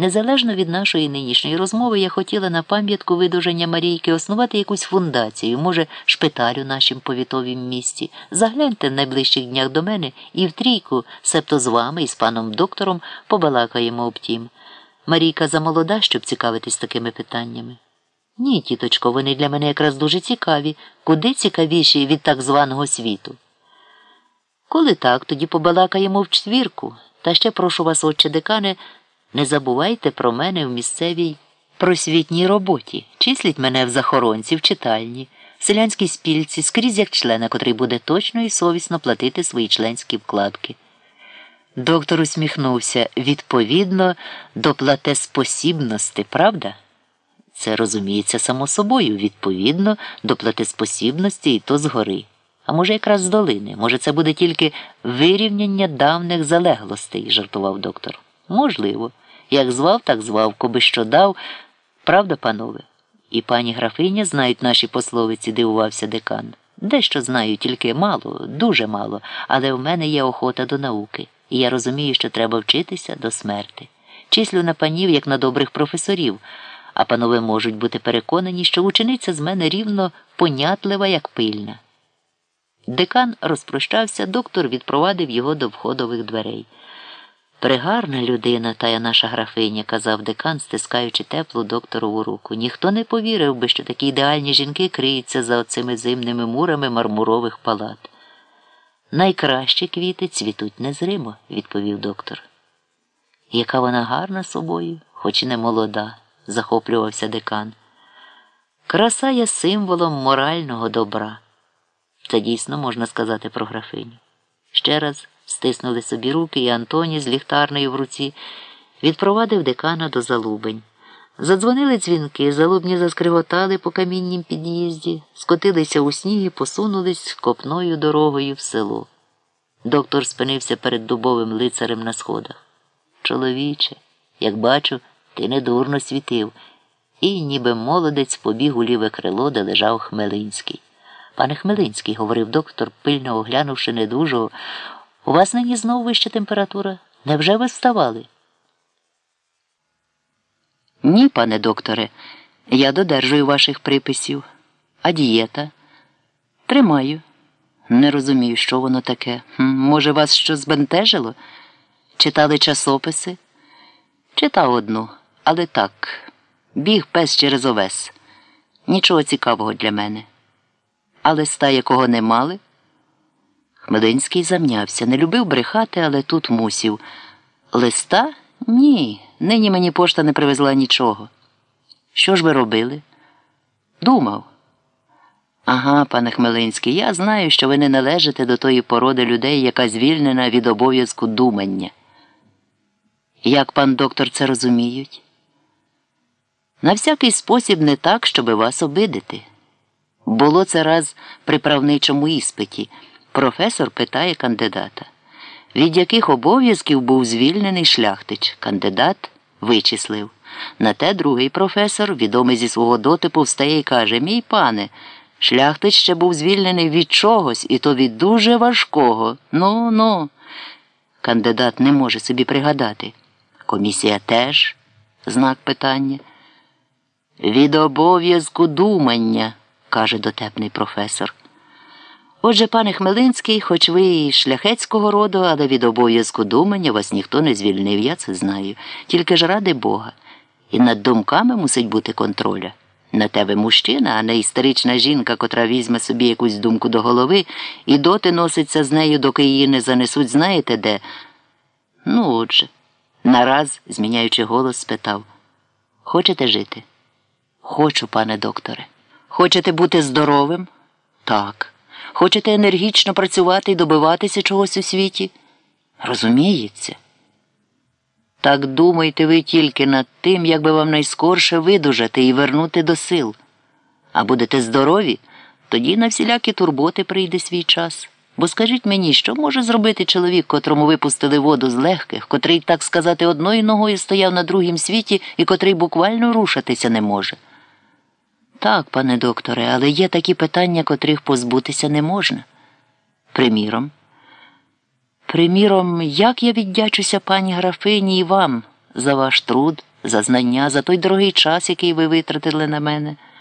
Незалежно від нашої нинішньої розмови, я хотіла на пам'ятку видуження Марійки основати якусь фундацію, може, шпиталь у нашім повітовім місті. Загляньте в найближчих днях до мене і в трійку, себто з вами і з паном доктором, побалакаємо об тім. Марійка замолода, щоб цікавитись такими питаннями. Ні, тіточко, вони для мене якраз дуже цікаві, куди цікавіші від так званого світу. Коли так, тоді побалакаємо в четвірку. Та ще прошу вас, отче декане, не забувайте про мене в місцевій просвітній роботі. Числіть мене в захоронці, в читальні, в селянській спільці, скрізь як члена, котрий буде точно і совісно платити свої членські вкладки. Доктор усміхнувся відповідно до платеспосібності, правда? Це розуміється само собою, відповідно до платеспосібності і то згори. А може, якраз з долини. Може, це буде тільки вирівняння давних залеглостей, жартував доктор. Можливо. Як звав, так звав, коби що дав. Правда, панове? І пані графиня знають наші пословиці, дивувався декан. Дещо знаю, тільки мало, дуже мало, але в мене є охота до науки, і я розумію, що треба вчитися до смерти. Числю на панів, як на добрих професорів, а панове можуть бути переконані, що учениця з мене рівно понятлива, як пильна. Декан розпрощався, доктор відпровадив його до входових дверей. Пригарна людина, тая наша графиня, казав декан, стискаючи теплу докторову руку. Ніхто не повірив би, що такі ідеальні жінки криються за оцими зимними мурами мармурових палат. Найкращі квіти цвітуть незримо, відповів доктор. Яка вона гарна собою, хоч і не молода, захоплювався декан. Краса є символом морального добра. Це дійсно можна сказати про графиню. Ще раз стиснули собі руки, і Антоні з ліхтарною в руці відпровадив декана до залубень. Задзвонили дзвінки, залубні заскривотали по каміннім під'їзді, скотилися у сніг і посунулись копною дорогою в село. Доктор спинився перед дубовим лицарем на сходах. Чоловіче, як бачу, ти недурно світив, і ніби молодець побіг у ліве крило, де лежав Хмелинський. Пане Хмелинський, говорив доктор, пильно оглянувши недужого, у вас нині знову вища температура? Невже ви вставали? Ні, пане докторе, я додержую ваших приписів. А дієта? Тримаю. Не розумію, що воно таке. Може, вас що збентежило? Читали часописи? Читав одну, але так. Біг пес через овес. Нічого цікавого для мене. А листа, якого не мали? Хмелинський замнявся, не любив брехати, але тут мусів. Листа? Ні. Нині мені пошта не привезла нічого. Що ж ви робили? Думав. Ага, пане Хмелинський, я знаю, що ви не належите до тої породи людей, яка звільнена від обов'язку думання. Як пан доктор це розуміють? На всякий спосіб не так, щоби вас обидити. Було це раз при правничому іспиті. Професор питає кандидата, від яких обов'язків був звільнений шляхтич. Кандидат вичислив. На те другий професор, відомий зі свого дотипу, встає і каже: Мій пане, шляхтич ще був звільнений від чогось, і то від дуже важкого. Ну, ну. Кандидат не може собі пригадати. Комісія теж знак питання. Від обов'язку думання, каже дотепний професор. Отже, пане Хмелинський, хоч ви і шляхетського роду, але від обов'язку думання вас ніхто не звільнив, я це знаю. Тільки ж ради Бога. І над думками мусить бути контроля. На тебе мужчина, а не історична жінка, котра візьме собі якусь думку до голови і доти носиться з нею, доки її не занесуть, знаєте де? Ну, отже, нараз, зміняючи голос, спитав Хочете жити? Хочу, пане докторе. Хочете бути здоровим? Так. Хочете енергічно працювати і добиватися чогось у світі? Розуміється. Так думайте ви тільки над тим, як би вам найскорше видужати і вернути до сил. А будете здорові, тоді на всілякі турботи прийде свій час. Бо скажіть мені, що може зробити чоловік, котрому випустили воду з легких, котрий, так сказати, одною ногою стояв на другім світі і котрий буквально рушатися не може? Так, пане докторе, але є такі питання, котрих позбутися не можна. Приміром. Приміром, як я віддячуся пані графині і вам за ваш труд, за знання, за той дорогий час, який ви витратили на мене.